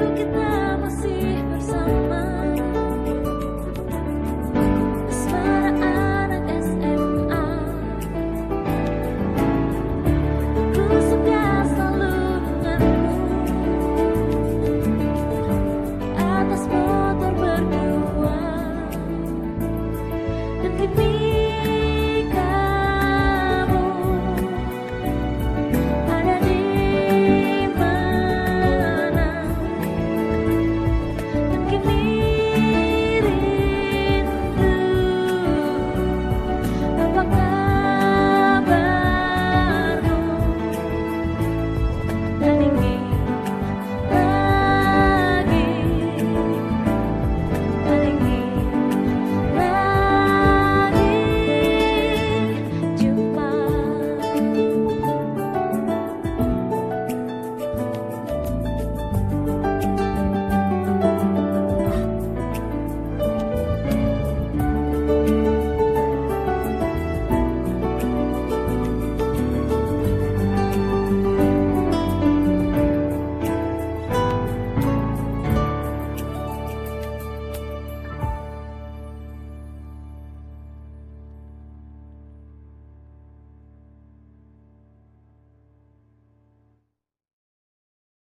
look at